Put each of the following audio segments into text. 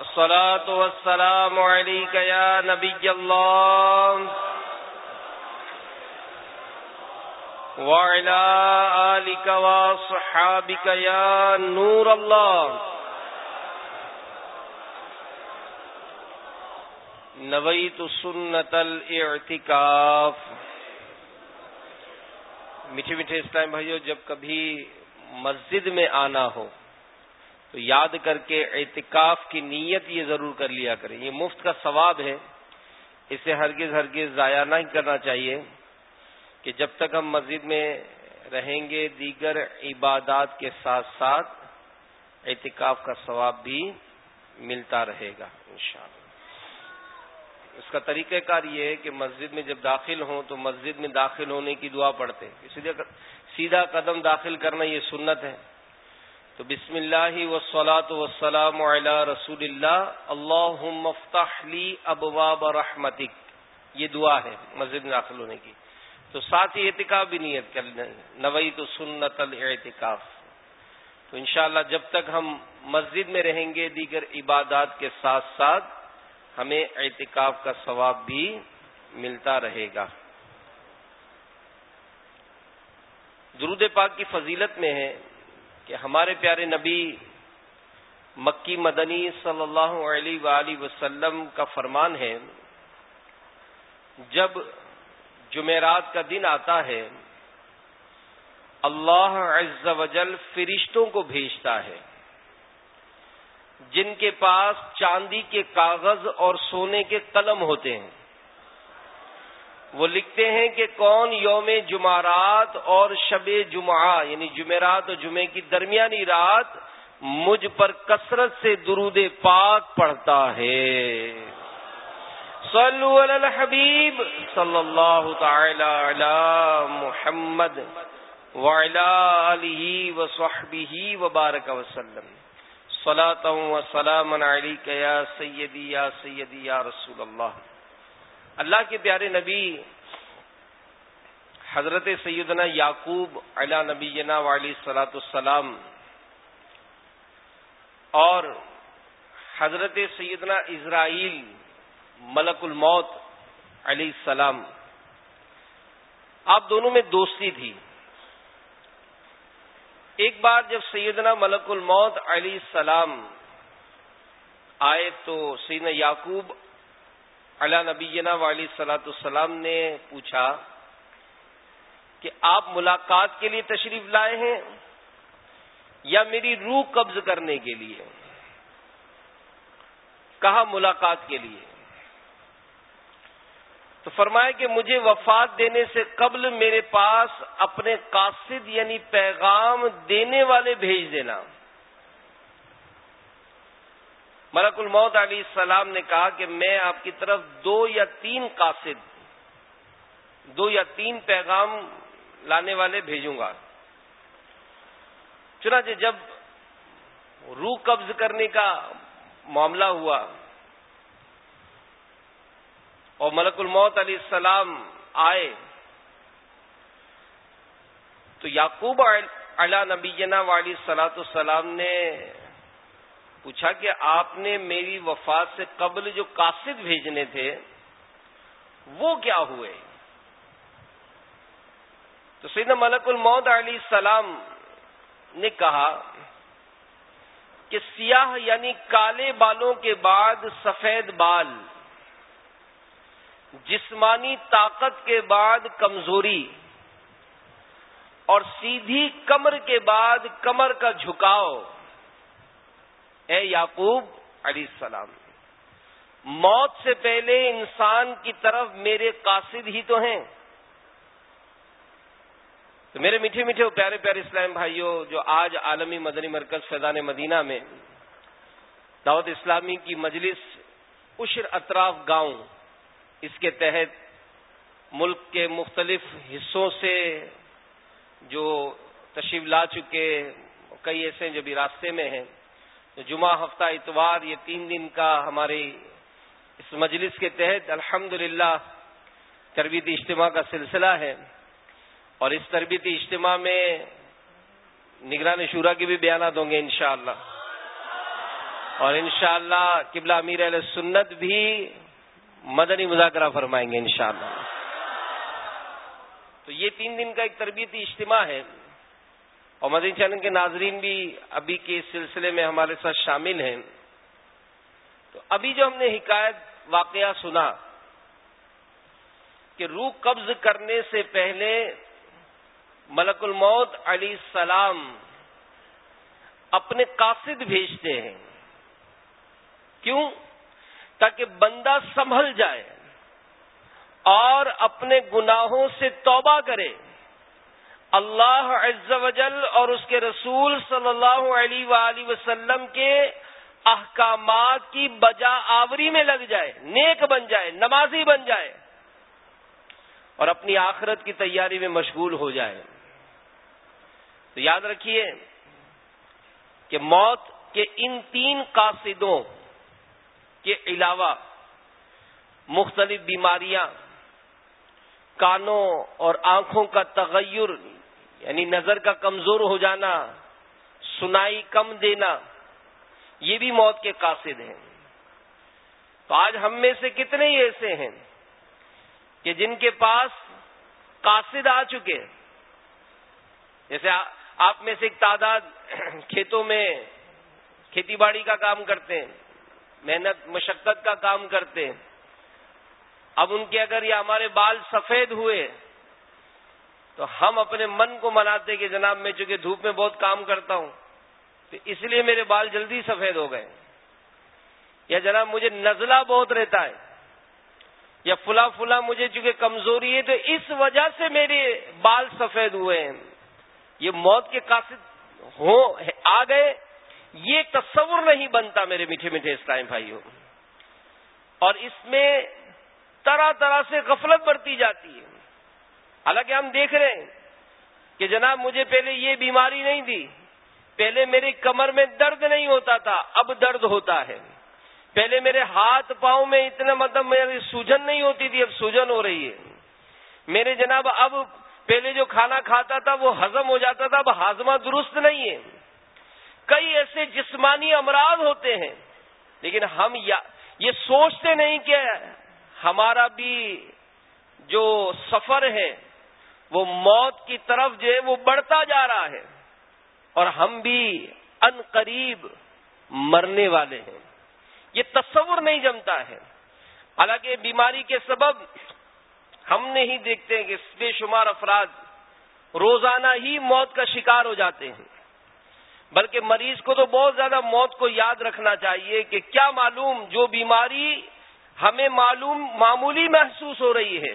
الصلاة والسلام عليك يا نبي الله. وعلى آلك وصحابك يا نور الله. نويت سنة الاعتكاف. میٹھے میٹھے اسلام بھائیو، جب کبھی مسجد میں آنا ہو تو یاد کر کے اعتکاف کی نیت یہ ضرور کر لیا کریں۔ یہ مفت کا ثواب ہے۔ اسے ہرگز ہرگز ضائع نہیں کرنا چاہیے کہ جب تک ہم مسجد میں رہیں گے، دیگر عبادات کے ساتھ ساتھ اعتکاف کا ثواب بھی ملتا رہے گا انشاءاللہ۔ اس کا طریقہ کار یہ ہے کہ مسجد میں جب داخل ہوں تو مسجد میں داخل ہونے کی دعا پڑھتے اسی لیے سیدھا قدم داخل کرنا یہ سنت ہے۔ تو بسم اللہ وسلاۃ وسلام علی رسول اللہ. اللہ مفتاح ابواب رحمتک. یہ دعا ہے مسجد میں داخل ہونے کی. تو ساتھ ہی اعتکاف بھی نیت کر لیں نوئی تو سنت الاعتکاف. تو انشاءاللہ جب تک ہم مسجد میں رہیں گے دیگر عبادات کے ساتھ ساتھ، ہمیں اعتکاف کا ثواب بھی ملتا رہے گا. درود پاک کی فضیلت میں ہے کہ ہمارے پیارے نبی مکی مدنی صلی اللہ علیہ وآلہ وسلم کا فرمان ہے، جب جمعرات کا دن آتا ہے، اللہ عز و جل فرشتوں کو بھیجتا ہے، جن کے پاس چاندی کے کاغذ اور سونے کے قلم ہوتے ہیں۔ وہ لکھتے ہیں کہ کون یوم جمعرات اور شب جمعہ یعنی جمعرات اور جمعے کی درمیانی رات مجھ پر کثرت سے درود پاک پڑھتا ہے۔ صلو علی الحبیب صلی اللہ تعالی علی محمد وعلی وصحبہ وبارک وسلم۔ صلاة و سلام علیک یا سیدی یا سیدی یا رسول اللہ۔ اللہ کے پیارے نبی حضرت سیدنا یعقوب علا نبی والی سلاۃ السلام اور حضرت سیدنا اسرائیل ملک الموت علیہ السلام، آپ دونوں میں دوستی تھی۔ ایک بار جب سیدنا ملک الموت علیہ السلام آئے تو سیدنا یعقوب علا نبینا والی سلاۃ السلام نے پوچھا کہ آپ ملاقات کے لیے تشریف لائے ہیں یا میری روح قبض کرنے کے لیے؟ کہا ملاقات کے لیے؟ تو فرمایا کہ مجھے وفات دینے سے قبل میرے پاس اپنے قاصد یعنی پیغام دینے والے بھیج دینا۔ ملک الموت علیہ السلام نے کہا کہ میں آپ کی طرف دو یا تین قاصد، دو یا تین پیغام لانے والے بھیجوں گا۔ چنانچہ جب روح قبض کرنے کا معاملہ ہوا اور ملک الموت علیہ السلام آئے، تو یعقوب علا نبینا والی سلاۃ السلام نے پوچھا کہ آپ نے میری وفات سے قبل جو قاصد بھیجنے تھے، وہ کیا ہوئے؟ تو سیدنا ملک الموت علیہ السلام نے کہا کہ سیاہ یعنی کالے بالوں کے بعد سفید بال، جسمانی طاقت کے بعد کمزوری، اور سیدھی کمر کے بعد کمر کا جھکاؤ۔ اے یعقوب علیہ السلام، موت سے پہلے انسان کی طرف میرے قاصد ہی تو ہیں۔ تو میرے میٹھے میٹھے پیارے پیارے اسلام بھائیوں جو آج عالمی مدنی مرکز فیضان مدینہ میں دعوت اسلامی کی مجلس اشر اطراف گاؤں، اس کے تحت ملک کے مختلف حصوں سے جو تشریف لا چکے کئی ایسے جو بھی راستے میں ہیں جمعہ، ہفتہ، اتوار، یہ تین دن کا ہمارے اس مجلس کے تحت الحمد تربیتی اجتماع کا سلسلہ ہے۔ اور اس تربیتی اجتماع میں نگران شورا کے بھی بیانات ہوں گے انشاءاللہ۔ اور انشاءاللہ اللہ قبلہ امیر علیہ سنت بھی مدنی مذاکرہ فرمائیں گے انشاءاللہ۔ تو یہ تین دن کا ایک تربیتی اجتماع ہے۔ اور مدنی چینل کے ناظرین بھی ابھی کے سلسلے میں ہمارے ساتھ شامل ہیں۔ تو ابھی جو ہم نے حکایت واقعہ سنا کہ روح قبض کرنے سے پہلے ملک الموت علی السلام اپنے قاصد بھیجتے ہیں۔ کیوں؟ تاکہ بندہ سنبھل جائے اور اپنے گناہوں سے توبہ کرے۔ اللہ عز و جل اور اس کے رسول صلی اللہ علیہ وآلہ وسلم کے احکامات کی بجا آوری میں لگ جائے، نیک بن جائے، نمازی بن جائے اور اپنی آخرت کی تیاری میں مشغول ہو جائے۔ تو یاد رکھیے کہ موت کے ان تین قاصدوں کے علاوہ مختلف بیماریاں کانوں اور آنکھوں کا تغیر یعنی نظر کا کمزور ہو جانا، سنائی کم دینا، یہ بھی موت کے قاصد ہیں۔ تو آج ہم میں سے کتنے ہی ایسے ہیں کہ جن کے پاس قاصد آ چکے۔ جیسے آپ میں سے ایک تعداد کھیتوں میں کھیتی باڑی کا کام کرتے ہیں، محنت، مشقت کا کام کرتے ہیں۔ اب ان کے اگر یہ ہمارے بال سفید ہوئے، تو ہم اپنے من کو مناتے کہ جناب میں چونکہ دھوپ میں بہت کام کرتا ہوں، تو اس لیے میرے بال جلدی سفید ہو گئے۔ یا جناب مجھے نزلہ بہت رہتا ہے، یا فلا فلا مجھے چونکہ کمزوری ہے، تو اس وجہ سے میرے بال سفید ہوئے ہیں۔ یہ موت کے قاصد ہو، آ گئے۔ یہ تصور نہیں بنتا میرے میٹھے میٹھے اسلام بھائیوں۔ اور اس میں طرح طرح سے غفلت برتی جاتی ہے۔ حالانکہ ہم دیکھ رہے ہیں کہ جناب مجھے پہلے یہ بیماری نہیں دی پہلے میری کمر میں درد نہیں ہوتا تھا، اب درد ہوتا ہے۔ پہلے میرے ہاتھ پاؤں میں اتنا مطلب میری سوجن نہیں ہوتی تھی، اب سوجن ہو رہی ہے۔ میرے جناب، اب پہلے جو کھانا کھاتا تھا وہ ہزم ہو جاتا تھا، اب ہاضمہ درست نہیں ہے۔ کئی ایسے جسمانی امراض ہوتے ہیں، لیکن ہم یہ سوچتے نہیں کہ ہمارا بھی جو سفر ہے، وہ موت کی طرف جو ہے وہ بڑھتا جا رہا ہے۔ اور ہم بھی ان قریب مرنے والے ہیں۔ یہ تصور نہیں جمتا ہے۔ حالانکہ بیماری کے سبب ہم نہیں دیکھتے ہیں کہ بے شمار افراد روزانہ ہی موت کا شکار ہو جاتے ہیں۔ بلکہ مریض کو تو بہت زیادہ موت کو یاد رکھنا چاہیے کہ کیا معلوم جو بیماری ہمیں معلوم معمولی محسوس ہو رہی ہے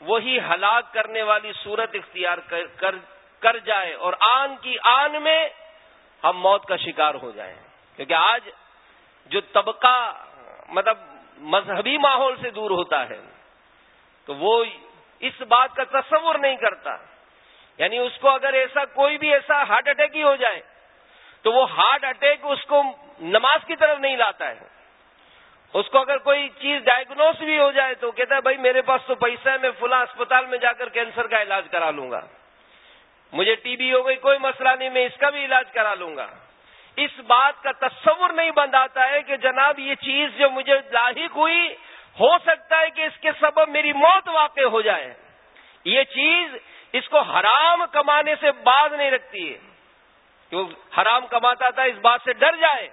وہی ہلاک کرنے والی صورت اختیار کر کر, کر جائے اور آن کی آن میں ہم موت کا شکار ہو جائیں۔ کیونکہ آج جو طبقہ مطلب مذہبی ماحول سے دور ہوتا ہے تو وہ اس بات کا تصور نہیں کرتا۔ یعنی اس کو اگر ایسا کوئی بھی ایسا ہارٹ اٹیک ہی ہو جائے، تو وہ ہارٹ اٹیک اس کو نماز کی طرف نہیں لاتا ہے۔ اس کو اگر کوئی چیز ڈائگنوس بھی ہو جائے تو کہتا ہے، بھائی، میرے پاس تو پیسہ ہے، میں فلاں اسپتال میں جا کر کینسر کا علاج کرا لوں گا۔ مجھے ٹی بی ہو گئی، کوئی مسئلہ نہیں، میں اس کا بھی علاج کرا لوں گا۔ اس بات کا تصور نہیں بند آتا ہے کہ جناب یہ چیز جو مجھے لاحق ہوئی ہو سکتا ہے کہ اس کے سبب میری موت واقع ہو جائے۔ یہ چیز اس کو حرام کمانے سے باز نہیں رکھتی ہے۔ کہ حرام کماتا تھا اس بات سے ڈر جائے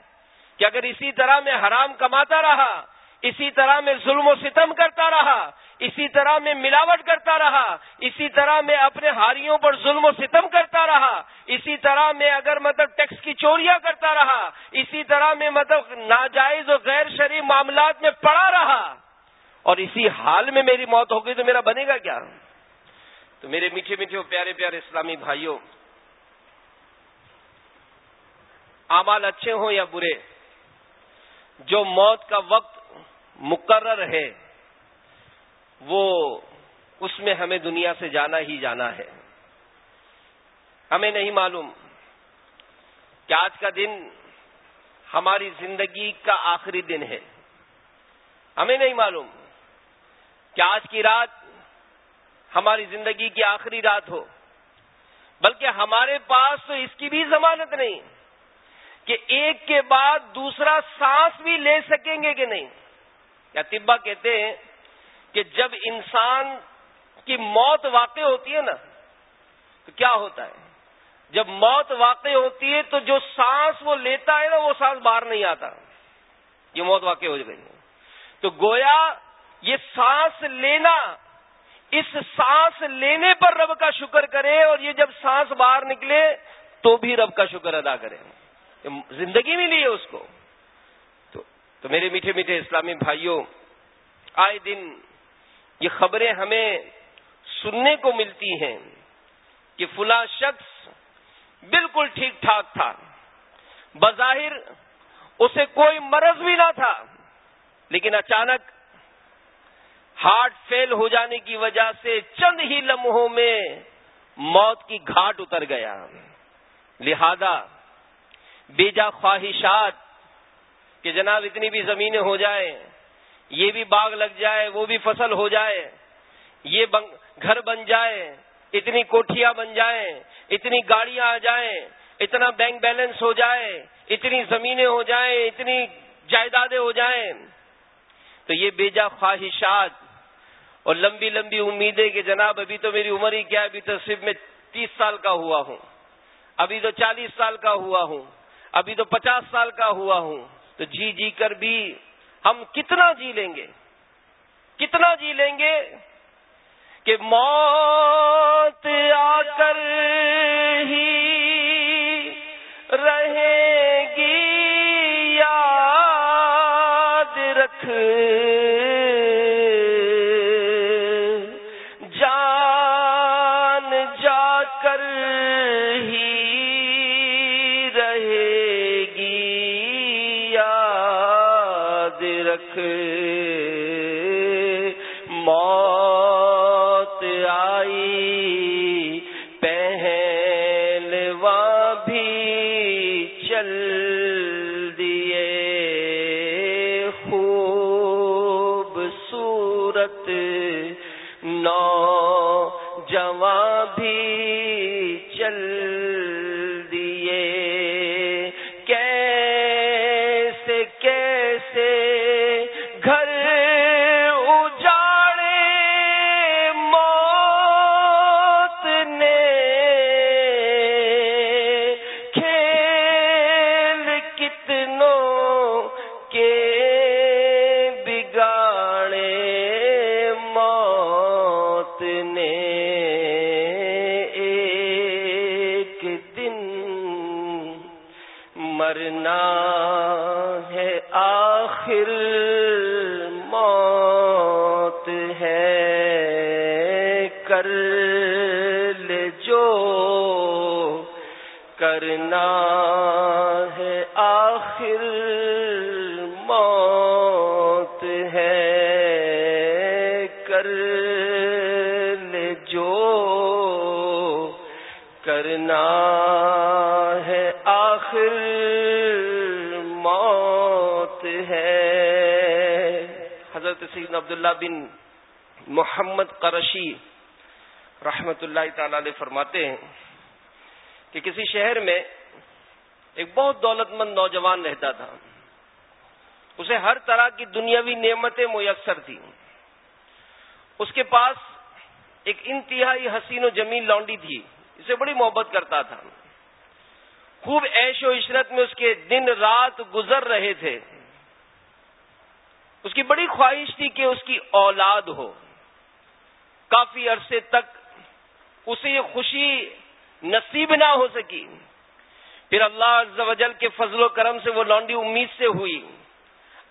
کہ اگر اسی طرح میں حرام کماتا رہا، اسی طرح میں ظلم و ستم کرتا رہا، اسی طرح میں ملاوٹ کرتا رہا، اسی طرح میں اپنے ہاریوں پر ظلم و ستم کرتا رہا، اسی طرح میں اگر مطلب ٹیکس کی چوریاں کرتا رہا، اسی طرح میں مطلب ناجائز اور غیر شریف معاملات میں پڑا رہا۔ اور اسی حال میں میری موت ہو گئی تو میرا بنے گا کیا؟ تو میرے میٹھے میٹھے پیارے پیارے اسلامی بھائیوں، اعمال اچھے ہوں یا برے؟ جو موت کا وقت مقرر ہے، وہ اس میں ہمیں دنیا سے جانا ہی جانا ہے۔ ہمیں نہیں معلوم کہ آج کا دن ہماری زندگی کا آخری دن ہے۔ ہمیں نہیں معلوم کہ آج کی رات ہماری زندگی کی آخری رات ہو؟ بلکہ ہمارے پاس تو اس کی بھی ضمانت نہیں کہ ایک کے بعد دوسرا سانس بھی لے سکیں گے کہ نہیں۔ یا طبا کہتے ہیں کہ جب انسان کی موت واقع ہوتی ہے نا، تو کیا ہوتا ہے؟ جب موت واقع ہوتی ہے تو جو سانس وہ لیتا ہے نا، وہ سانس باہر نہیں آتا۔ یہ موت واقع ہو گئی۔ تو گویا یہ سانس لینا، اس سانس لینے پر رب کا شکر کرے اور یہ جب سانس باہر نکلے تو بھی رب کا شکر ادا کرے۔ زندگی ملی ہے اس کو۔ تو تو میرے میٹھے میٹھے اسلامی بھائیوں، آئے دن یہ خبریں ہمیں سننے کو ملتی ہیں کہ فلاں شخص بالکل ٹھیک ٹھاک تھا۔ بظاہر اسے کوئی مرض بھی نہ تھا، لیکن اچانک ہارٹ فیل ہو جانے کی وجہ سے چند ہی لمحوں میں موت کی گھاٹ اتر گیا۔ لہذا بیجا خواہشات کہ جناب اتنی بھی زمینیں ہو جائے یہ بھی باغ لگ جائے، وہ بھی فصل ہو جائے، یہ گھر بن جائے، اتنی کوٹھیاں بن جائیں، اتنی گاڑیاں آ جائیں، اتنا بینک بیلنس ہو جائے، اتنی زمینیں ہو جائیں، اتنی جائیدادیں ہو جائیں۔ تو یہ بیجا خواہشات اور لمبی لمبی امیدیں کہ جناب ابھی تو میری عمر ہی کیا ابھی تو صرف میں تیس سال کا ہوا ہوں۔ ابھی تو چالیس سال کا ہوا ہوں۔ ابھی تو پچاس سال کا ہوا ہوں۔ تو جی جی کر بھی ہم کتنا جی لیں گے؟ کتنا جی لیں گے کہ موت آ کر ہی رہے گی یاد رکھ۔ موت آئی سیدنا عبداللہ بن محمد قرشی رحمت اللہ تعالی علیہ فرماتے ہیں کہ کسی شہر میں ایک بہت دولت مند نوجوان رہتا تھا۔ اسے ہر طرح کی دنیاوی نعمتیں میسر تھیں۔ اس کے پاس ایک انتہائی حسین و جمیل لانڈی تھی۔ اسے بڑی محبت کرتا تھا۔ خوب عیش و عشرت میں اس کے دن رات گزر رہے تھے۔ اس کی بڑی خواہش تھی کہ اس کی اولاد ہو۔ کافی عرصے تک اسے یہ خوشی نصیب نہ ہو سکی۔ پھر اللہ عز و جل کے فضل و کرم سے وہ لانڈی امید سے ہوئی۔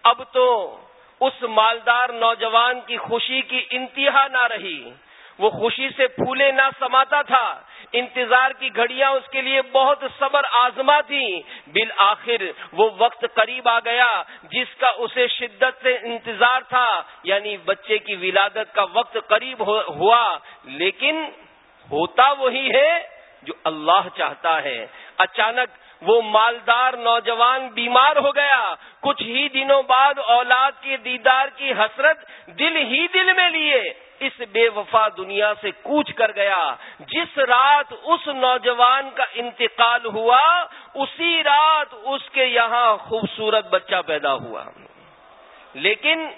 اب تو اس مالدار نوجوان کی خوشی کی انتہا نہ رہی۔ وہ خوشی سے پھولے نہ سماتا تھا۔ انتظار کی گھڑیاں اس کے لیے بہت صبر آزما تھی بالآخر وہ وقت قریب آ گیا جس کا اسے شدت سے انتظار تھا۔ یعنی بچے کی ولادت کا وقت قریب ہوا۔ لیکن ہوتا وہی ہے جو اللہ چاہتا ہے۔ اچانک وہ مالدار نوجوان بیمار ہو گیا۔ کچھ ہی دنوں بعد اولاد کے دیدار کی حسرت دل ہی دل میں لیے۔ اس بے وفا دنیا سے کوچ کر گیا۔ جس رات اس نوجوان کا انتقال ہوا، اسی رات اس کے یہاں خوبصورت بچہ پیدا ہوا۔ لیکن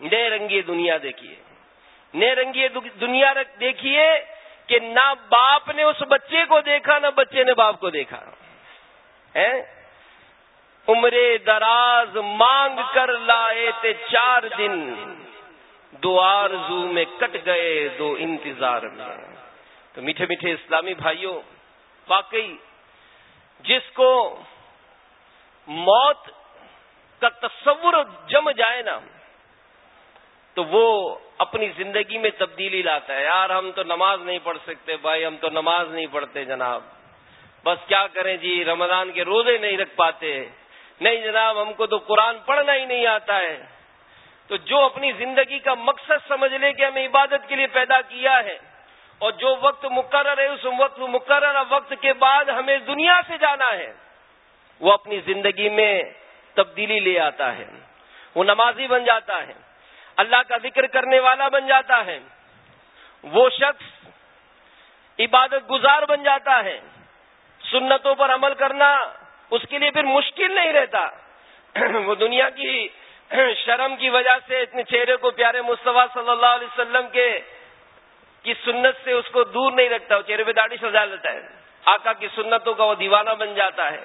نئے رنگی دنیا دیکھیے۔ نئے رنگی دنیا دیکھیے کہ نہ باپ نے اس بچے کو دیکھا، نہ بچے نے باپ کو دیکھا۔ عمرے دراز مانگ کر لائے تھے چار دن۔ دو آرزو میں کٹ گئے دو انتظار میں۔ تو میٹھے میٹھے اسلامی بھائیوں، واقعی جس کو موت کا تصور جم جائے نا، تو وہ اپنی زندگی میں تبدیلی لاتا ہے۔ یار، ہم تو نماز نہیں پڑھ سکتے بھائی، ہم تو نماز نہیں پڑھتے جناب۔ بس کیا کریں جی رمضان کے روزے نہیں رکھ پاتے۔ نہیں جناب، ہم کو تو قرآن پڑھنا ہی نہیں آتا ہے۔ تو جو اپنی زندگی کا مقصد سمجھ لے کہ ہمیں عبادت کے لیے پیدا کیا ہے، اور جو وقت مقرر ہے، اس وقت مقرر وقت کے بعد ہمیں دنیا سے جانا ہے، وہ اپنی زندگی میں تبدیلی لے آتا ہے، وہ نمازی بن جاتا ہے، اللہ کا ذکر کرنے والا بن جاتا ہے، وہ شخص عبادت گزار بن جاتا ہے، سنتوں پر عمل کرنا اس کے لیے پھر مشکل نہیں رہتا، وہ دنیا کی شرم کی وجہ سے اتنے چہرے کو پیارے مصطفیٰ صلی اللہ علیہ وسلم کے کی سنت سے اس کو دور نہیں رکھتا، وہ چہرے پہ داڑھی سجا لیتا ہے۔ آقا کی سنتوں کا وہ دیوانہ بن جاتا ہے۔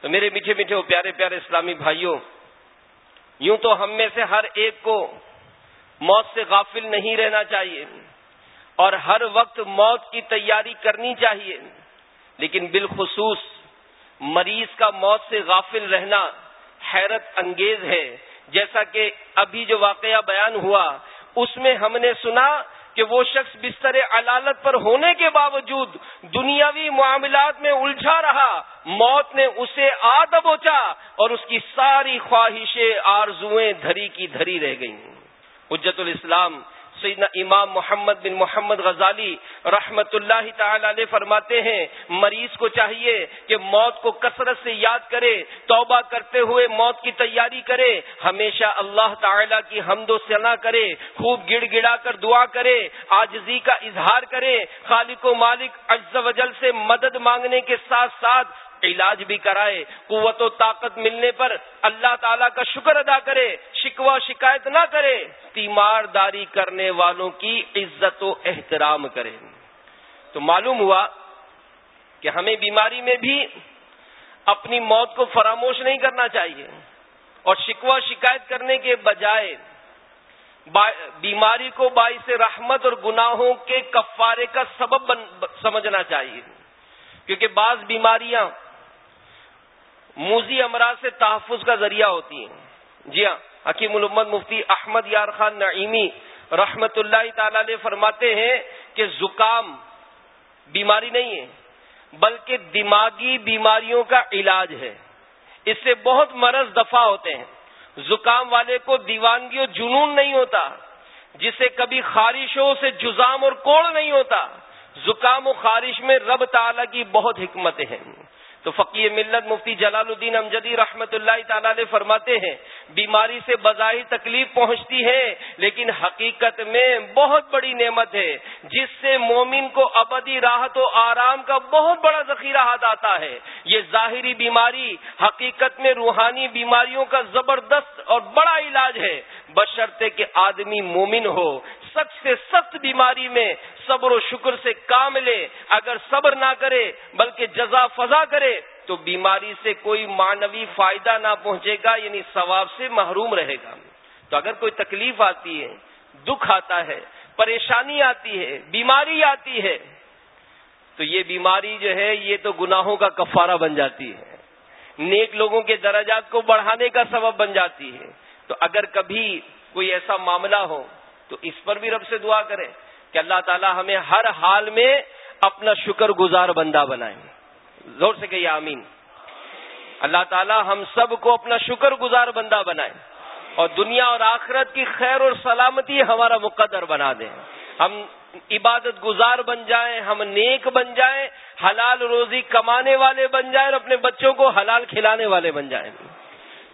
تو میرے میٹھے میٹھے وہ پیارے پیارے اسلامی بھائیوں، یوں تو ہم میں سے ہر ایک کو موت سے غافل نہیں رہنا چاہیے۔ اور ہر وقت موت کی تیاری کرنی چاہیے۔ لیکن بالخصوص مریض کا موت سے غافل رہنا حیرت انگیز ہے۔ جیسا کہ ابھی جو واقعہ بیان ہوا، اس میں ہم نے سنا کہ وہ شخص بستر علالت پر ہونے کے باوجود دنیاوی معاملات میں الجھا رہا، موت نے اسے آ دبوچا اور اس کی ساری خواہشیں آرزویں دھری کی دھری رہ گئیں۔ حجت الاسلام سیدنا امام محمد بن محمد غزالی رحمت اللہ تعالی علیہ فرماتے ہیں، مریض کو چاہیے کہ موت کو کثرت سے یاد کرے، توبہ کرتے ہوئے موت کی تیاری کرے، ہمیشہ اللہ تعالی کی حمد و ثنا کرے، خوب گڑ گڑا کر دعا کرے آجزی کا اظہار کرے، خالق و مالک اجز وجل سے مدد مانگنے کے ساتھ ساتھ علاج بھی کرائے، قوت و طاقت ملنے پر اللہ تعالیٰ کا شکر ادا کرے شکوا شکایت نہ کرے تیمار داری کرنے والوں کی عزت و احترام کرے۔ تو معلوم ہوا کہ ہمیں بیماری میں بھی اپنی موت کو فراموش نہیں کرنا چاہیے اور شکوا شکایت کرنے کے بجائے بیماری کو باعث رحمت اور گناہوں کے کفارے کا سبب سمجھنا چاہیے۔ کیونکہ بعض بیماریاں موزی امراض سے تحفظ کا ذریعہ ہوتی ہیں۔ جی ہاں حکیم الامت مفتی احمد یار خان نعیمی رحمت اللہ تعالی علیہ فرماتے ہیں کہ زکام بیماری نہیں ہے، بلکہ دماغی بیماریوں کا علاج ہے۔ اس سے بہت مرض دفع ہوتے ہیں۔ زکام والے کو دیوانگی اور جنون نہیں ہوتا، جسے کبھی خارشوں سے جزام اور کوڑ نہیں ہوتا۔ زکام و خارش میں رب تعالی کی بہت حکمتیں ہیں۔ تو فقی ملت مفتی جلال الدین امجدی رحمت اللہ تعالی علیہ فرماتے ہیں، بیماری سے بظاہر تکلیف پہنچتی ہے، لیکن حقیقت میں بہت بڑی نعمت ہے، جس سے مومن کو ابدی راحت و آرام کا بہت بڑا ذخیرہ ہاتھ آتا ہے۔ یہ ظاہری بیماری حقیقت میں روحانی بیماریوں کا زبردست اور بڑا علاج ہے۔ بشرطے کہ آدمی مومن ہو سخت سے سخت بیماری میں صبر و شکر سے کام لے اگر صبر نہ کرے، بلکہ جزا فضا کرے، تو بیماری سے کوئی معنوی فائدہ نہ پہنچے گا یعنی ثواب سے محروم رہے گا۔ تو اگر کوئی تکلیف آتی ہے، دکھ آتا ہے، پریشانی آتی ہے، بیماری آتی ہے، تو یہ بیماری جو ہے، یہ تو گناہوں کا کفارہ بن جاتی ہے۔ نیک لوگوں کے درجات کو بڑھانے کا سبب بن جاتی ہے۔ تو اگر کبھی کوئی ایسا معاملہ ہو تو اس پر بھی رب سے دعا کریں کہ اللہ تعالی ہمیں ہر حال میں اپنا شکر گزار بندہ بنائیں۔ زور سے کہیے آمین۔ اللہ تعالی ہم سب کو اپنا شکر گزار بندہ بنائیں۔ اور دنیا اور آخرت کی خیر اور سلامتی ہمارا مقدر بنا دیں۔ ہم عبادت گزار بن جائیں، ہم نیک بن جائیں، حلال روزی کمانے والے بن جائیں اور اپنے بچوں کو حلال کھلانے والے بن جائیں۔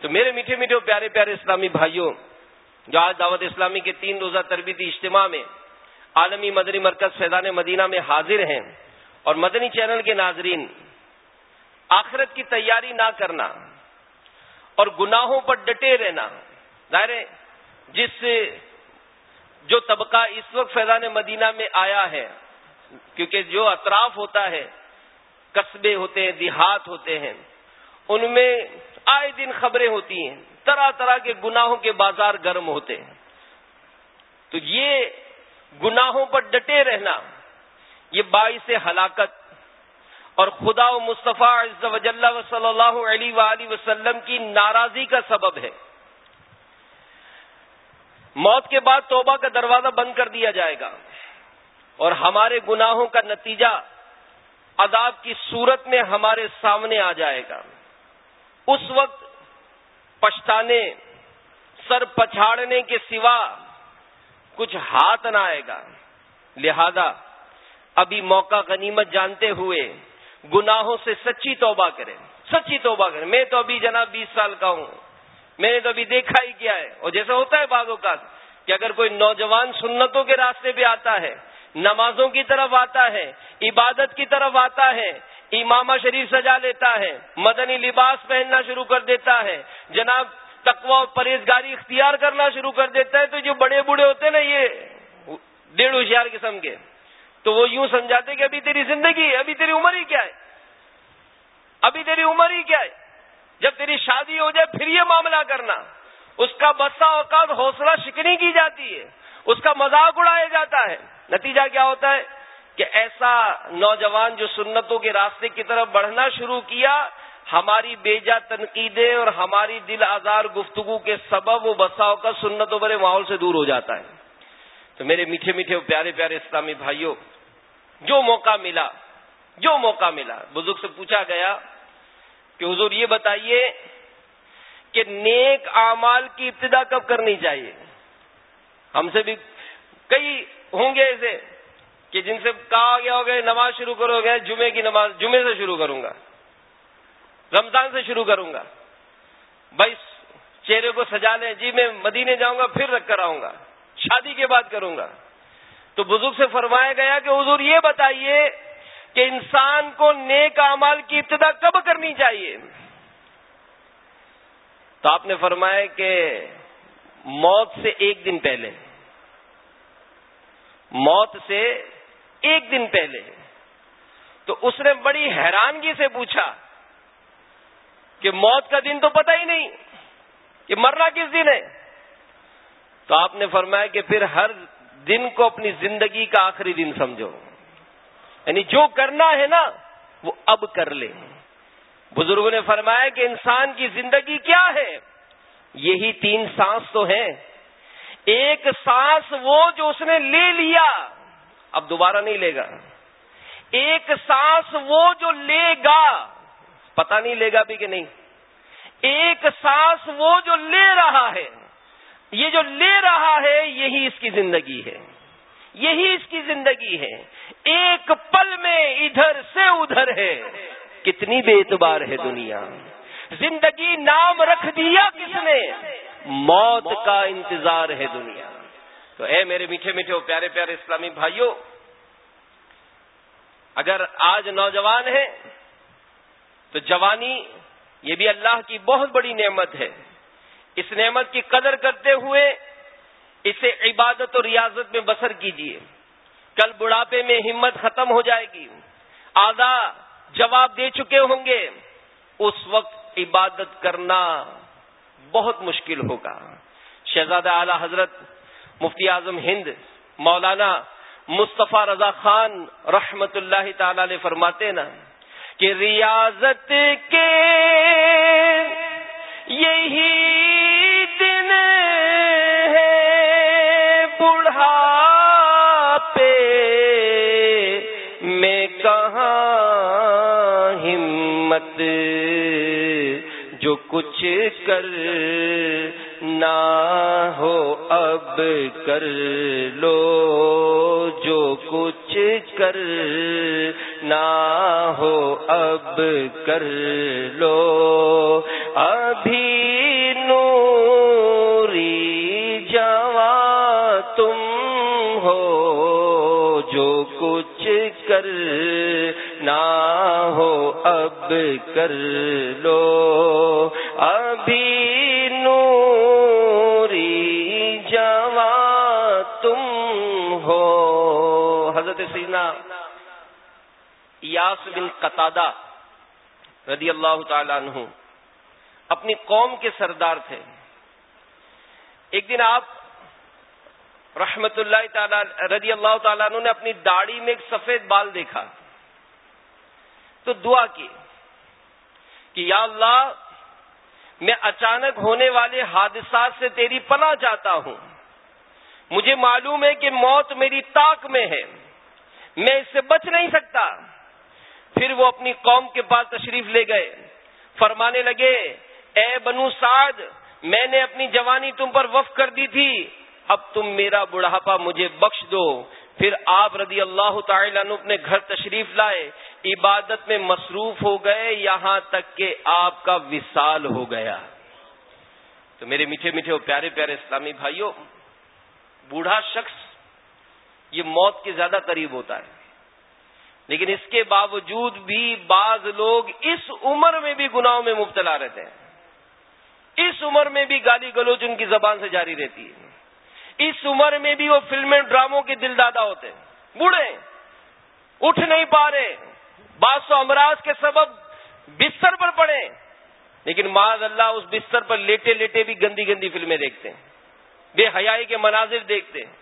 تو میرے میٹھے میٹھے پیارے پیارے اسلامی بھائیوں جو آج دعوت اسلامی کے تین روزہ تربیتی اجتماع میں عالمی مدنی مرکز فیضان مدینہ میں حاضر ہیں اور مدنی چینل کے ناظرین، آخرت کی تیاری نہ کرنا اور گناہوں پر ڈٹے رہنا۔ ظاہر جس جو طبقہ اس وقت فیضان مدینہ میں آیا ہے، کیونکہ جو اطراف ہوتا ہے، قصبے ہوتے ہیں، دیہات ہوتے ہیں، ان میں آئے دن خبریں ہوتی ہیں۔ طرح طرح کے گناہوں کے بازار گرم ہوتے ہیں۔ تو یہ گناہوں پر ڈٹے رہنا، یہ باعث ہلاکت اور خدا و مصطفیٰ صلی اللہ علیہ وآلہ وسلم کی ناراضی کا سبب ہے۔ موت کے بعد توبہ کا دروازہ بند کر دیا جائے گا اور ہمارے گناہوں کا نتیجہ عذاب کی صورت میں ہمارے سامنے آ جائے گا۔ اس وقت پچھتانے، سر پچھاڑنے کے سوا کچھ ہاتھ نہ آئے گا۔ لہذا ابھی موقع غنیمت جانتے ہوئے گناہوں سے سچی توبہ کریں۔ سچی توبہ کریں۔ میں تو ابھی جناب بیس سال کا ہوں۔ میں نے تو ابھی دیکھا ہی کیا ہے۔ اور جیسا ہوتا ہے بعض اوقات کہ اگر کوئی نوجوان سنتوں کے راستے پہ آتا ہے، نمازوں کی طرف آتا ہے، عبادت کی طرف آتا ہے امامہ شریف سجا لیتا ہے، مدنی لباس پہننا شروع کر دیتا ہے۔ جناب تقوا اور پرہیزگاری اختیار کرنا شروع کر دیتا ہے، تو جو بڑے بوڑھے ہوتے ہیں نا یہ، ڈیڑھ ہوشیار قسم کے۔ تو وہ یوں سمجھاتے کہ ابھی تیری زندگی ہے، ابھی تیری عمر ہی کیا ہے؟ ابھی تیری عمر ہی کیا ہے؟ جب تیری شادی ہو جائے، پھر یہ معاملہ کرنا۔ اس کا بسا اوقات حوصلہ شکنی کی جاتی ہے، اس کا مذاق اڑایا جاتا ہے۔ نتیجہ کیا ہوتا ہے؟ کہ ایسا نوجوان جو سنتوں کے راستے کی طرف بڑھنا شروع کیا، ہماری بیجا تنقیدیں اور ہماری دل آزار گفتگو کے سبب وہ بساؤ کا سنتوں برے ماحول سے دور ہو جاتا ہے۔ تو میرے میٹھے میٹھے پیارے پیارے اسلامی بھائیوں، جو موقع ملا، جو موقع ملا، بزرگ سے پوچھا گیا کہ حضور یہ بتائیے کہ نیک اعمال کی ابتدا کب کرنی چاہیے؟ ہم سے بھی کئی ہوں گے ایسے کہ جن سے کہا گیا ہوگا نماز شروع کرو گے، جمعے کی نماز، جمعے سے شروع کروں گا۔ رمضان سے شروع کروں گا۔ بھائی، چہرے کو سجا لیں۔ جی میں مدینے جاؤں گا، پھر رکھ کر آؤں گا۔ شادی کے بعد کروں گا۔ تو بزرگ سے فرمایا گیا کہ حضور یہ بتائیے کہ انسان کو نیک امال کی ابتدا کب کرنی چاہیے؟ تو آپ نے فرمایا کہ موت سے ایک دن پہلے۔ موت سے ایک دن پہلے تو اس نے بڑی حیرانگی سے پوچھا کہ موت کا دن تو پتہ ہی نہیں کہ مرنا کس دن ہے۔ تو آپ نے فرمایا کہ پھر ہر دن کو اپنی زندگی کا آخری دن سمجھو۔ یعنی جو کرنا ہے نا، وہ اب کر لے۔ بزرگوں نے فرمایا کہ انسان کی زندگی کیا ہے؟ یہی تین سانس تو ہیں۔ ایک سانس وہ جو اس نے لے لیا۔ اب دوبارہ نہیں لے گا۔ ایک سانس وہ جو لے گا پتا نہیں لے گا بھی کہ نہیں۔ ایک سانس وہ جو لے رہا ہے، یہ جو لے رہا ہے، یہی اس کی زندگی ہے۔ یہی اس کی زندگی ہے۔ ایک پل میں ادھر سے ادھر ہے۔ کتنی بے اعتبار ہے دنیا۔ زندگی نام رکھ دیا کس نے؟ موت کا انتظار ہے دنیا۔ تو اے میرے میٹھے میٹھے پیارے پیارے اسلامی بھائیوں اگر آج نوجوان ہیں، تو جوانی یہ بھی اللہ کی بہت بڑی نعمت ہے۔ اس نعمت کی قدر کرتے ہوئے اسے عبادت اور ریاضت میں بسر کیجیے کل بڑھاپے میں ہمت ختم ہو جائے گی۔ آدھا جواب دے چکے ہوں گے۔ اس وقت عبادت کرنا بہت مشکل ہوگا۔ شہزادہ اعلی حضرت مفتی اعظم ہند، مولانا مصطفیٰ رضا خان رحمت اللہ تعالی علیہ فرماتے نا کہ ریاضت کے یہی دن پہ میں کہاں ہمت جو کچھ کر نہ ہو اب کر لو جو کچھ کر، نہ ہو اب کر لو۔ ابھی نوری جا تم ہو جو کچھ کر، نہ ہو اب کر لو۔ ابھی یاس بن قطادہ رضی اللہ تعالیٰ عنہ اپنی قوم کے سردار تھے۔ ایک دن آپ رحمت اللہ تعالی رضی اللہ تعالیٰ عنہ نے اپنی داڑھی میں ایک سفید بال دیکھا۔ تو دعا کی کہ یا اللہ، میں اچانک ہونے والے حادثات سے تیری پناہ چاہتا ہوں۔ مجھے معلوم ہے کہ موت میری طاق میں ہے۔ میں اس سے بچ نہیں سکتا۔ پھر وہ اپنی قوم کے پاس تشریف لے گئے۔ فرمانے لگے، اے بنو سعد، میں نے اپنی جوانی تم پر وف کر دی تھی۔ اب تم میرا بڑھاپا مجھے بخش دو۔ پھر آپ رضی اللہ تعالی عنہ اپنے گھر تشریف لائے۔ عبادت میں مصروف ہو گئے، یہاں تک کہ آپ کا وصال ہو گیا۔ تو میرے میٹھے میٹھے اور پیارے پیارے اسلامی بھائیوں، بوڑھا شخص یہ موت کے زیادہ قریب ہوتا ہے۔ لیکن اس کے باوجود بھی بعض لوگ اس عمر میں بھی گناہوں میں مبتلا رہتے ہیں۔ اس عمر میں بھی گالی گلوچ ان کی زبان سے جاری رہتی ہے۔ اس عمر میں بھی وہ فلمیں ڈراموں کے دل دادا ہوتے ہیں۔ بوڑھے اٹھ نہیں پا رہے بعض و امراض کے سبب بستر پر پڑے لیکن معذ اللہ اس بستر پر لیٹے لیٹے بھی گندی گندی فلمیں دیکھتے ہیں۔ بے حیائی کے مناظر دیکھتے ہیں۔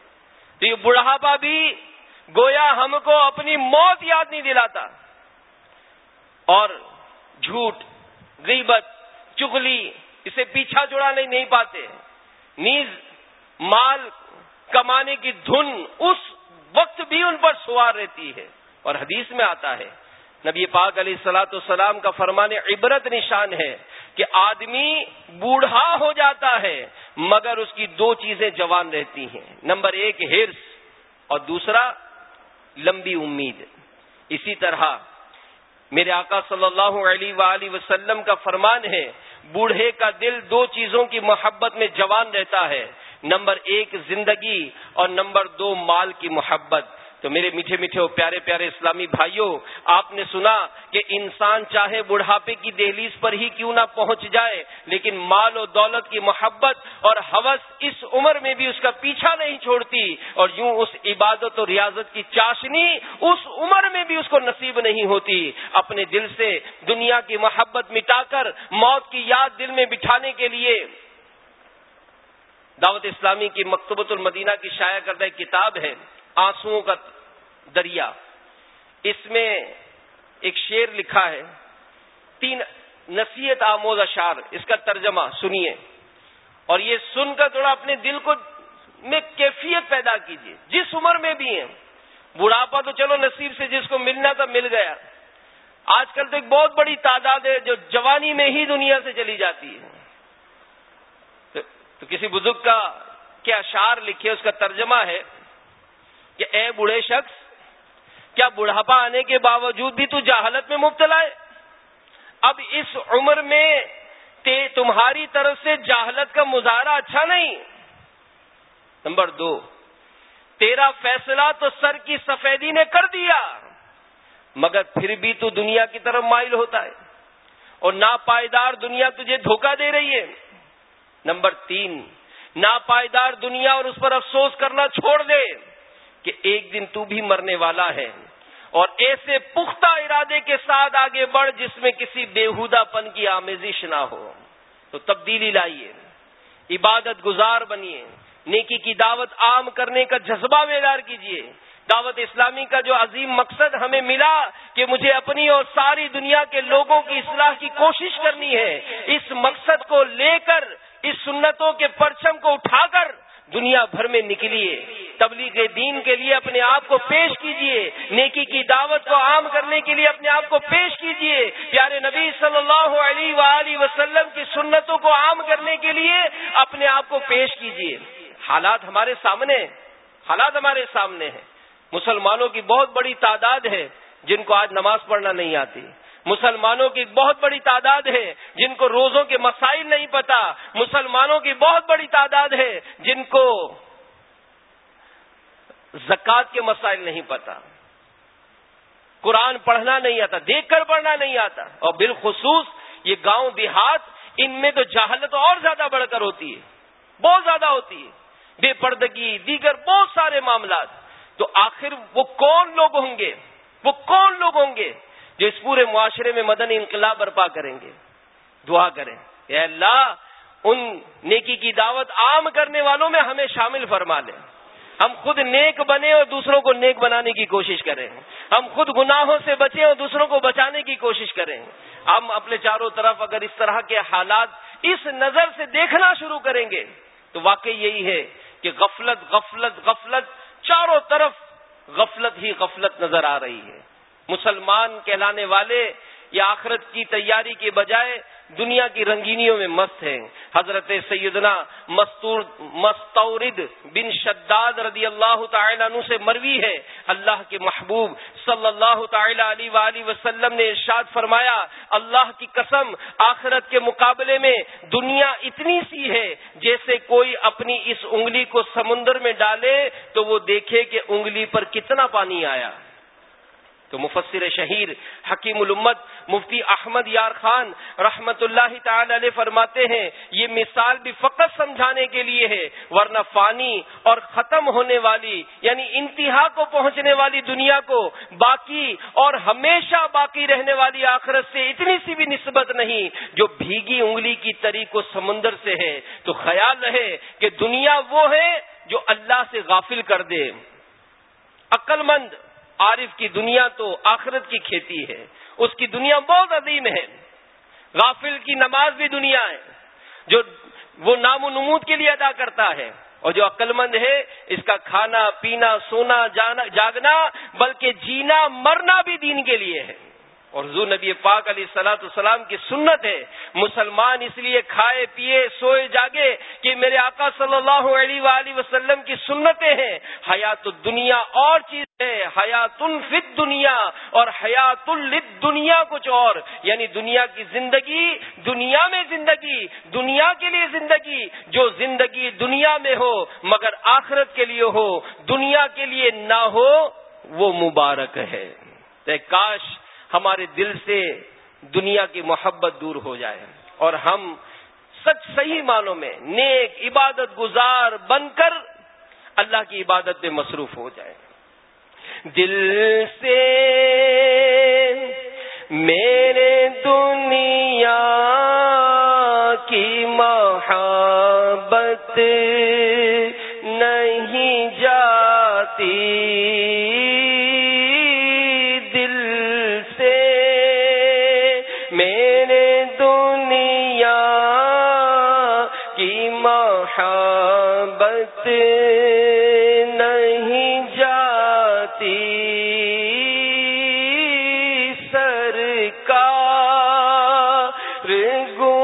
تو یہ بڑھاپا بھی گویا ہم کو اپنی موت یاد نہیں دلاتا۔ اور جھوٹ، غیبت چگلی اسے پیچھا جڑا نہیں نہیں پاتے۔ نیز مال کمانے کی دھن اس وقت بھی ان پر سوار رہتی ہے۔ اور حدیث میں آتا ہے، نبی پاک علیہ سلاۃ السلام کا فرمان عبرت نشان ہے کہ آدمی بوڑھا ہو جاتا ہے مگر اس کی دو چیزیں جوان رہتی ہیں۔ نمبر ایک، ہرس۔ اور دوسرا لمبی امید۔ اسی طرح میرے آقا صلی اللہ علیہ وآلہ وسلم کا فرمان ہے، بوڑھے کا دل دو چیزوں کی محبت میں جوان رہتا ہے۔ نمبر ایک زندگی اور نمبر دو مال کی محبت۔ تو میرے میٹھے میٹھے اور پیارے پیارے اسلامی بھائیوں آپ نے سنا کہ انسان چاہے بڑھاپے کی دہلیز پر ہی کیوں نہ پہنچ جائے، لیکن مال و دولت کی محبت اور حوث اس عمر میں بھی اس کا پیچھا نہیں چھوڑتی اور یوں اس عبادت و ریاضت کی چاشنی اس عمر میں بھی اس کو نصیب نہیں ہوتی۔ اپنے دل سے دنیا کی محبت مٹا کر موت کی یاد دل میں بٹھانے کے لیے دعوت اسلامی کی مکتبۃ المدینہ کی شائع کردہ کتاب ہے۔ آنسو کا دریا۔ اس میں ایک شیر لکھا ہے۔ تین نصیحت آموز اشار اس کا ترجمہ سنیے۔ اور یہ سن کر تھوڑا اپنے دل کو میں کیفیت پیدا کیجیے۔ جس عمر میں بھی ہیں، بڑھاپا تو چلو نصیب سے جس کو ملنا تھا مل گیا۔ آج کل تو ایک بہت بڑی تعداد ہے جو جوانی میں ہی دنیا سے چلی جاتی ہے۔ تو کسی بزرگ کا کیا اشار لکھے، اس کا ترجمہ ہے۔ کہ اے بوڑھے شخص، کیا بڑھاپا آنے کے باوجود بھی تو جہالت میں مبتلا ہے؟ اب اس عمر میں تمہاری طرف سے جہالت کا مظاہرہ اچھا نہیں؟ نمبر دو، تیرا فیصلہ تو سر کی سفیدی نے کر دیا، مگر پھر بھی تو دنیا کی طرف مائل ہوتا ہے اور ناپائیدار دنیا تجھے دھوکہ دے رہی ہے۔ نمبر تین، ناپائیدار دنیا اور اس پر افسوس کرنا چھوڑ دے۔ کہ ایک دن تو بھی مرنے والا ہے۔ اور ایسے پختہ ارادے کے ساتھ آگے بڑھ جس میں کسی بےحدہ پن کی آمیزش نہ ہو۔ تو تبدیلی لائیے۔ عبادت گزار بنیے۔ نیکی کی دعوت عام کرنے کا جذبہ بیدار کیجیے۔ دعوت اسلامی کا جو عظیم مقصد ہمیں ملا کہ مجھے اپنی اور ساری دنیا کے لوگوں کی اصلاح کی کوشش کرنی ہے، اس مقصد کو لے کر، اس سنتوں کے پرچم کو اٹھا کر دنیا بھر میں نکلیے۔ تبلیغ دین کے لیے اپنے آپ کو پیش کیجیے نیکی کی دعوت کو عام کرنے کے لیے اپنے آپ کو پیش کیجیے پیارے نبی صلی اللہ علیہ وآلہ وسلم کی سنتوں کو عام کرنے کے لیے اپنے آپ کو پیش کیجیے حالات ہمارے سامنے حالات ہمارے سامنے ہیں۔ مسلمانوں کی بہت بڑی تعداد ہے جن کو آج نماز پڑھنا نہیں آتی۔ مسلمانوں کی بہت بڑی تعداد ہے جن کو روزوں کے مسائل نہیں پتا۔ مسلمانوں کی بہت بڑی تعداد ہے جن کو زکات کے مسائل نہیں پتا۔ قرآن پڑھنا نہیں آتا، دیکھ کر پڑھنا نہیں آتا۔ اور بالخصوص یہ گاؤں دیہات، ان میں تو جہالت اور زیادہ بڑھ کر ہوتی ہے۔ بہت زیادہ ہوتی ہے۔ بے پردگی، دیگر بہت سارے معاملات۔ تو آخر وہ کون لوگ ہوں گے؟ وہ کون لوگ ہوں گے جو اس پورے معاشرے میں مدنی انقلاب برپا کریں گے؟ دعا کریں۔ اے اللہ، ان نیکی کی دعوت عام کرنے والوں میں ہمیں شامل فرما لیں ہم خود نیک بنے اور دوسروں کو نیک بنانے کی کوشش کریں۔ ہم خود گناہوں سے بچیں اور دوسروں کو بچانے کی کوشش کریں۔ ہم اپنے چاروں طرف اگر اس طرح کے حالات اس نظر سے دیکھنا شروع کریں گے، تو واقعی یہی ہے کہ غفلت غفلت غفلت چاروں طرف غفلت ہی غفلت نظر آ رہی ہے۔ مسلمان کہلانے والے یا آخرت کی تیاری کے بجائے دنیا کی رنگینیوں میں مست ہیں۔ حضرت سیدنا مستور مستورد بن شداد رضی اللہ تعالی عنہ سے مروی ہے۔ اللہ کے محبوب صلی اللہ تعالی علیہ وآلہ وسلم نے ارشاد فرمایا، اللہ کی قسم، آخرت کے مقابلے میں دنیا اتنی سی ہے، جیسے کوئی اپنی اس انگلی کو سمندر میں ڈالے تو وہ دیکھے کہ انگلی پر کتنا پانی آیا۔ تو مفسر شہیر حکیم الامت مفتی احمد یار خان رحمت اللہ تعالی علیہ فرماتے ہیں، یہ مثال بھی فقط سمجھانے کے لیے ہے، ورنہ فانی اور ختم ہونے والی یعنی انتہا کو پہنچنے والی دنیا کو باقی اور ہمیشہ باقی رہنے والی آخرت سے اتنی سی بھی نسبت نہیں، جو بھیگی انگلی کی طریق و سمندر سے ہے۔ تو خیال رہے کہ دنیا وہ ہے جو اللہ سے غافل کر دے۔ عقل مند عارف کی دنیا تو آخرت کی کھیتی ہے، اس کی دنیا بہت عظیم ہے۔ غافل کی نماز بھی دنیا ہے، جو وہ نام و نمود کے لیے ادا کرتا ہے۔ اور جو عقل مند ہے، اس کا کھانا، پینا، سونا جاگنا، بلکہ جینا، مرنا بھی دین کے لیے ہے۔ اور حضور نبی پاک علیہ سلاۃ السلام کی سنت ہے۔ مسلمان اس لیے کھائے، پیے، سوئے، جاگے کہ میرے آقا صلی اللہ علیہ وآلہ وسلم کی سنتیں ہیں۔ حیات الدنیا اور چیز ہے۔ حیات الفت دنیا اور حیات الد دنیا کچھ اور۔ یعنی دنیا کی زندگی، دنیا میں زندگی، دنیا کے لیے زندگی۔ جو زندگی دنیا میں ہو، مگر آخرت کے لیے ہو، دنیا کے لیے نہ ہو، وہ مبارک ہے۔ کاش ہمارے دل سے دنیا کی محبت دور ہو جائے اور ہم سچ صحیح معنوں میں نیک عبادت گزار بن کر اللہ کی عبادت میں مصروف ہو جائے۔ دل سے میرے دنیا کی محبت نہیں جاتی۔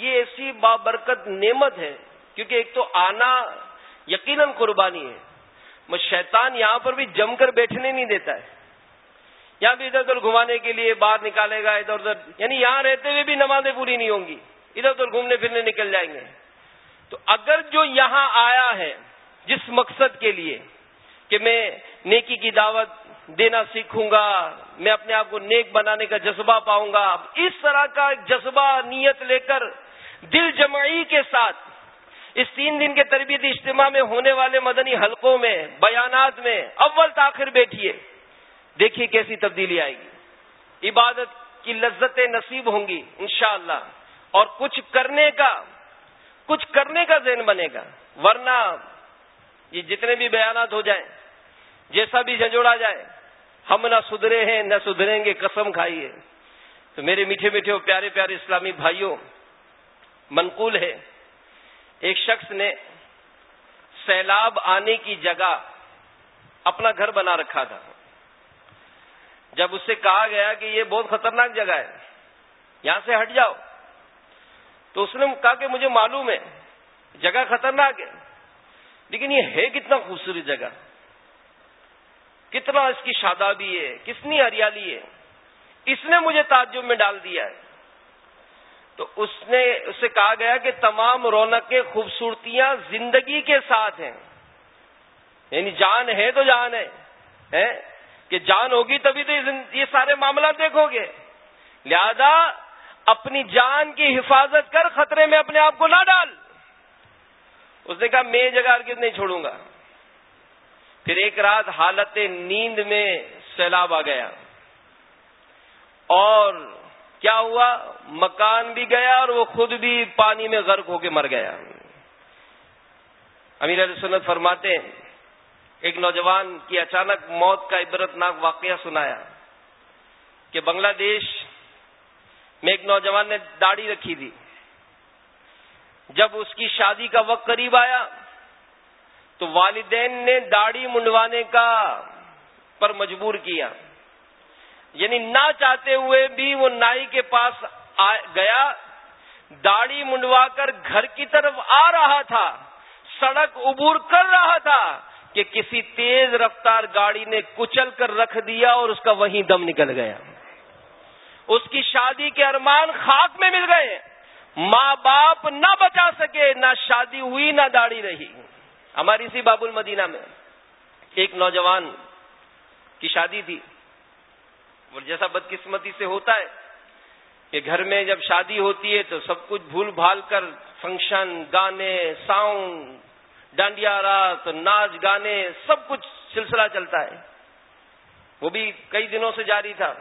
یہ ایسی بابرکت نعمت ہے، کیونکہ ایک تو آنا یقیناً قربانی ہے۔ میں شیطان یہاں پر بھی جم کر بیٹھنے نہیں دیتا ہے۔ یہاں بھی ادھر ادھر گھمانے کے لیے باہر نکالے گا، ادھر ادھر۔ یعنی یہاں رہتے ہوئے بھی نمازیں پوری نہیں ہوں گی۔ ادھر ادھر گھومنے پھرنے نکل جائیں گے۔ تو اگر جو یہاں آیا ہے جس مقصد کے لیے کہ میں نیکی کی دعوت دینا سیکھوں گا، میں اپنے آپ کو نیک بنانے کا جذبہ پاؤں گا اس طرح کا جذبہ نیت لے کر دل جمعی کے ساتھ اس تین دن کے تربیتی اجتماع میں ہونے والے مدنی حلقوں میں، بیانات میں اول تاخیر بیٹھیے، دیکھیے کیسی تبدیلی آئے گی۔ عبادت کی لذتیں نصیب ہوں گی انشاءاللہ۔ اور کچھ کرنے کا، کچھ کرنے کا ذہن بنے گا۔ ورنہ یہ جتنے بھی بیانات ہو جائیں، جیسا بھی جھنجوڑا جائے، ہم نہ سدھرے ہیں، نہ سدھریں گے، قسم کھائیے۔ تو میرے میٹھے میٹھے اور پیارے پیارے اسلامی بھائیوں منقول ہے۔ ایک شخص نے سیلاب آنے کی جگہ اپنا گھر بنا رکھا تھا۔ جب اس سے کہا گیا کہ یہ بہت خطرناک جگہ ہے، یہاں سے ہٹ جاؤ۔ تو اس نے کہا کہ مجھے معلوم ہے، جگہ خطرناک ہے، لیکن یہ ہے کتنا خوبصورت جگہ۔ کتنا اس کی شادابی ہے، کتنی ہریالی ہے۔ اس نے مجھے تعجب میں ڈال دیا ہے۔ تو اس نے اس سے کہا گیا کہ تمام رونقیں خوبصورتیاں زندگی کے ساتھ ہیں۔ یعنی جان ہے تو جان ہے کہ جان ہوگی تبھی تو یہ سارے معاملات دیکھو گے۔ لہذا اپنی جان کی حفاظت کر خطرے میں اپنے آپ کو نہ ڈال۔ اس نے کہا، میں جگہ نہیں چھوڑوں گا۔ پھر ایک رات حالت نیند میں سیلاب آ گیا۔ اور کیا ہوا؟ مکان بھی گیا اور وہ خود بھی پانی میں غرق ہو کے مر گیا۔ امیر علیہ سنت فرماتے ایک نوجوان کی اچانک موت کا عبرت ناک واقعہ سنایا کہ بنگلہ دیش میں ایک نوجوان نے داڑھی رکھی تھی۔ جب اس کی شادی کا وقت قریب آیا تو والدین نے داڑھی منڈوانے کا پر مجبور کیا۔ یعنی نہ چاہتے ہوئے بھی وہ نائی کے پاس گیا، داڑھی منڈوا کر گھر کی طرف آ رہا تھا، سڑک عبور کر رہا تھا کہ کسی تیز رفتار گاڑی نے کچل کر رکھ دیا اور اس کا وہیں دم نکل گیا۔ اس کی شادی کے ارمان خاک میں مل گئے۔ ماں باپ نہ بچا سکے، نہ شادی ہوئی، نہ داڑھی رہی۔ ہماری سی باب المدینہ میں ایک نوجوان کی شادی تھی۔ اور جیسا بدقسمتی سے ہوتا ہے کہ گھر میں جب شادی ہوتی ہے تو سب کچھ بھول بھال کر فنکشن، گانے، ساؤنڈ، ڈانڈیا رات، ناچ، گانے، سب کچھ سلسلہ چلتا ہے۔ وہ بھی کئی دنوں سے جاری تھا۔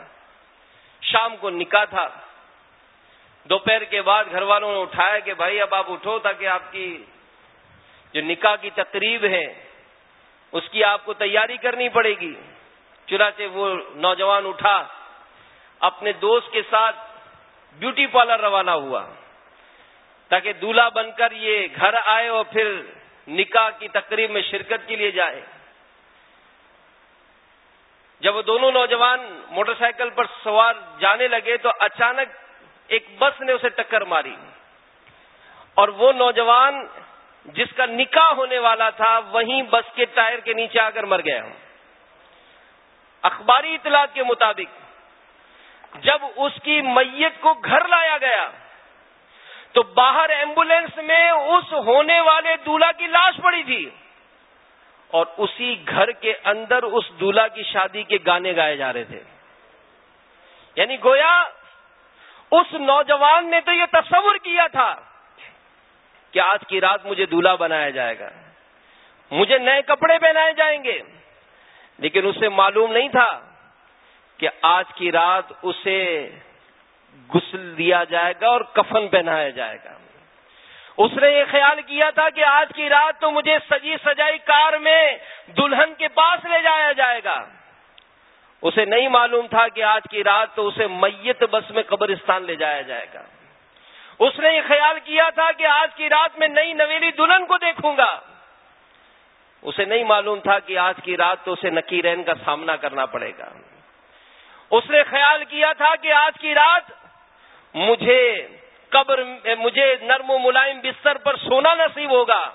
شام کو نکاح تھا۔ دوپہر کے بعد گھر والوں نے اٹھایا کہ بھائی اب آپ اٹھو تاکہ آپ کی جو نکاح کی تقریب ہے، اس کی آپ کو تیاری کرنی پڑے گی۔ چنانچہ وہ نوجوان اٹھا، اپنے دوست کے ساتھ بیوٹی پارلر روانہ ہوا۔ تاکہ دلہا بن کر یہ گھر آئے اور پھر نکاح کی تقریب میں شرکت کے لیے جائے۔ جب وہ دونوں نوجوان موٹر سائیکل پر سوار جانے لگے تو اچانک ایک بس نے اسے ٹکر ماری۔ اور وہ نوجوان جس کا نکاح ہونے والا تھا، وہیں بس کے ٹائر کے نیچے آ کر مر گیا۔ اخباری اطلاعات کے مطابق جب اس کی میت کو گھر لایا گیا تو باہر ایمبولینس میں اس ہونے والے دلہا کی لاش پڑی تھی اور اسی گھر کے اندر اس دلہا کی شادی کے گانے گائے جا رہے تھے۔ یعنی گویا اس نوجوان نے تو یہ تصور کیا تھا کہ آج کی رات مجھے دلہا بنایا جائے گا، مجھے نئے کپڑے پہنائے جائیں گے۔ لیکن اسے معلوم نہیں تھا کہ آج کی رات اسے گسل دیا جائے گا اور کفن پہنایا جائے گا۔ اس نے یہ خیال کیا تھا کہ آج کی رات تو مجھے سجی سجائی کار میں دلہن کے پاس لے جایا جائے گا۔ اسے نہیں معلوم تھا کہ آج کی رات تو اسے میت بس میں قبرستان لے جایا جائے گا۔ اس نے یہ خیال کیا تھا کہ آج کی رات میں نئی نویلی دلہن کو دیکھوں گا۔ اسے نہیں معلوم تھا کہ آج کی رات تو اسے نکیرین کا سامنا کرنا پڑے گا۔ اس نے خیال کیا تھا کہ آج کی رات مجھے قبر مجھے نرم و ملائم بستر پر سونا نصیب ہوگا۔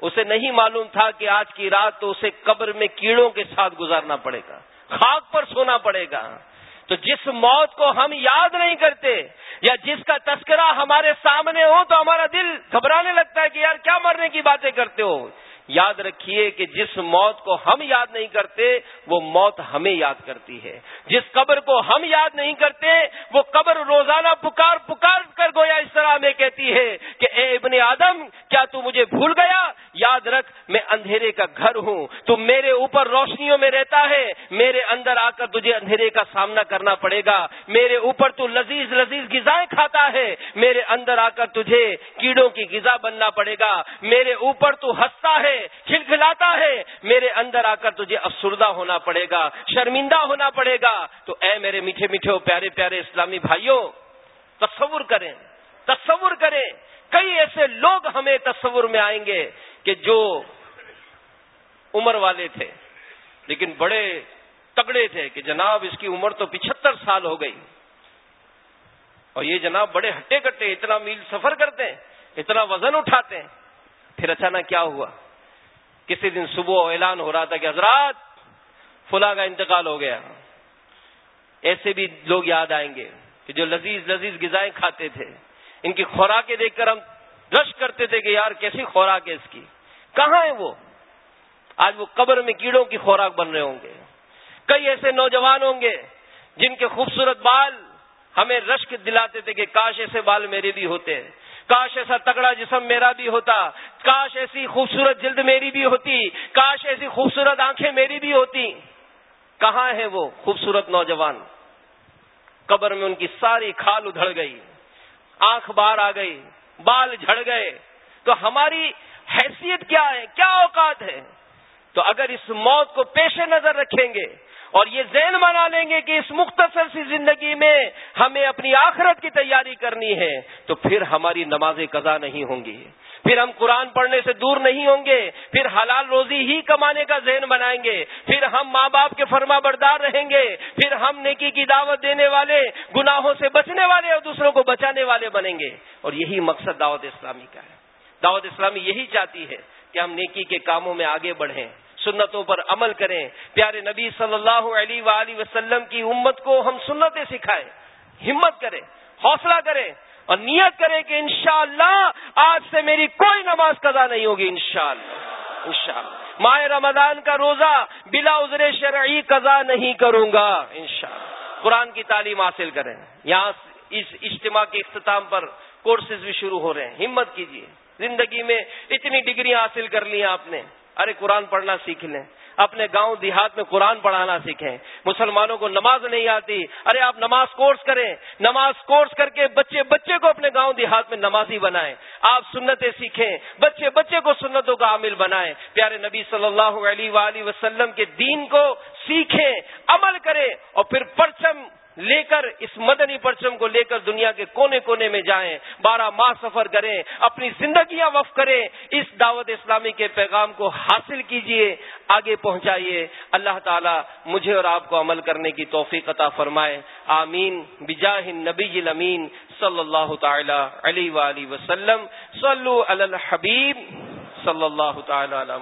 اسے نہیں معلوم تھا کہ آج کی رات تو اسے قبر میں کیڑوں کے ساتھ گزارنا پڑے گا۔ خاک پر سونا پڑے گا۔ تو جس موت کو ہم یاد نہیں کرتے یا جس کا تذکرہ ہمارے سامنے ہو تو ہمارا دل گھبرانے لگتا ہے کہ یار کیا مرنے کی باتیں کرتے ہو۔ یاد رکھیے کہ جس موت کو ہم یاد نہیں کرتے، وہ موت ہمیں یاد کرتی ہے۔ جس قبر کو ہم یاد نہیں کرتے، وہ قبر روزانہ پکار پکار کر گویا اس طرح میں کہتی ہے کہ اے ابن آدم، کیا تو مجھے بھول گیا؟ یاد رکھ، میں اندھیرے کا گھر ہوں، تو میرے اوپر روشنیوں میں رہتا ہے۔ میرے اندر آ کر تجھے اندھیرے کا سامنا کرنا پڑے گا۔ میرے اوپر تو لذیذ لذیذ غذائیں کھاتا ہے۔ میرے اندر آ کر تجھے کیڑوں کی غذا بننا پڑے گا۔ میرے اوپر تو ہنستا ہے۔ کھلکھلاتا ہے، میرے اندر آ کر تجھے افسردہ ہونا پڑے گا، شرمندہ ہونا پڑے گا۔ تو اے میرے میٹھے میٹھے پیارے پیارے اسلامی بھائیوں، تصور کریں تصور کریں، کئی ایسے لوگ ہمیں تصور میں آئیں گے کہ جو عمر والے تھے، لیکن بڑے تگڑے تھے کہ جناب اس کی عمر تو پچہتر سال ہو گئی۔ اور یہ جناب بڑے ہٹے کٹے، اتنا میل سفر کرتے ہیں، اتنا وزن اٹھاتے ہیں۔ پھر اچانک کیا ہوا؟ کسی دن صبح اعلان ہو رہا تھا کہ حضرات فلا کا انتقال ہو گیا۔ ایسے بھی لوگ یاد آئیں گے کہ جو لذیذ لذیذ غذائیں کھاتے تھے، ان کی خوراکیں دیکھ کر ہم رش کرتے تھے کہ یار کیسی خوراک ہے اس کی۔ کہاں ہے وہ؟ آج وہ قبر میں کیڑوں کی خوراک بن رہے ہوں گے۔ کئی ایسے نوجوان ہوں گے جن کے خوبصورت بال ہمیں رشک دلاتے تھے کہ کاش ایسے بال میرے بھی ہوتے۔ کاش ایسا تگڑا جسم میرا بھی ہوتا، کاش ایسی خوبصورت جلد میری بھی ہوتی، کاش ایسی خوبصورت آنکھیں میری بھی ہوتی۔ کہاں ہے وہ خوبصورت نوجوان؟ قبر میں ان کی ساری کھال ادھڑ گئی، آنکھ باہر آ گئی، بال جھڑ گئے۔ تو ہماری حیثیت کیا ہے؟ کیا اوقات ہے؟ تو اگر اس موت کو پیش نظر رکھیں گے اور یہ ذہن بنا لیں گے کہ اس مختصر سی زندگی میں ہمیں اپنی آخرت کی تیاری کرنی ہے، تو پھر ہماری نمازیں قضا نہیں ہوں گی۔ پھر ہم قرآن پڑھنے سے دور نہیں ہوں گے، پھر حلال روزی ہی کمانے کا ذہن بنائیں گے، پھر ہم ماں باپ کے فرما بردار رہیں گے، پھر ہم نیکی کی دعوت دینے والے، گناہوں سے بچنے والے اور دوسروں کو بچانے والے بنیں گے۔ اور یہی مقصد دعوت اسلامی کا ہے۔ دعوت اسلامی یہی چاہتی ہے کہ ہم نیکی کے کاموں میں آگے بڑھیں۔ سنتوں پر عمل کریں۔ پیارے نبی صلی اللہ علیہ وآلہ وسلم کی امت کو ہم سنتیں سکھائیں۔ ہمت کریں، حوصلہ کریں اور نیت کریں کہ انشاءاللہ آج سے میری کوئی نماز قضا نہیں ہوگی، انشاءاللہ انشاءاللہ۔ ماہ رمضان کا روزہ بلا عذر شرعی قضا نہیں کروں گا، انشاءاللہ۔ قرآن کی تعلیم حاصل کریں۔ یہاں اس اجتماع کے اختتام پر کورسز بھی شروع ہو رہے ہیں۔ ہمت کیجیے زندگی میں اتنی ڈگری حاصل کر لی آپ نے۔ ارے قرآن پڑھنا سیکھ لیں۔ اپنے گاؤں دیہات میں قرآن پڑھانا سیکھیں۔ مسلمانوں کو نماز نہیں آتی۔ ارے آپ نماز کورس کریں۔ نماز کورس کر کے بچے بچے کو اپنے گاؤں دیہات میں نمازی بنائیں۔ آپ سنتیں سیکھیں۔ بچے بچے کو سنتوں کا عامل بنائیں۔ پیارے نبی صلی اللہ علیہ وآلہ وسلم کے دین کو سیکھیں، عمل کریں اور پھر پرچم لے کر اس مدنی پرچم کو لے کر دنیا کے کونے کونے میں جائیں، بارہ ماہ سفر کریں، اپنی زندگیاں وف کریں، اس دعوت اسلامی کے پیغام کو حاصل کیجیے، آگے پہنچائیے۔ اللہ تعالی مجھے اور آپ کو عمل کرنے کی توفیق عطا فرمائے۔ آمین۔ بجاہ نبی الامین صلی اللہ تعالی علیہ وآلہ وسلم۔ صلو علی الحبیب صلی اللہ تعالی علیہ